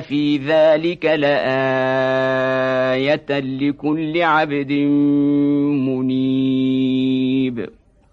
في ذلك لآية لكل عبد منيب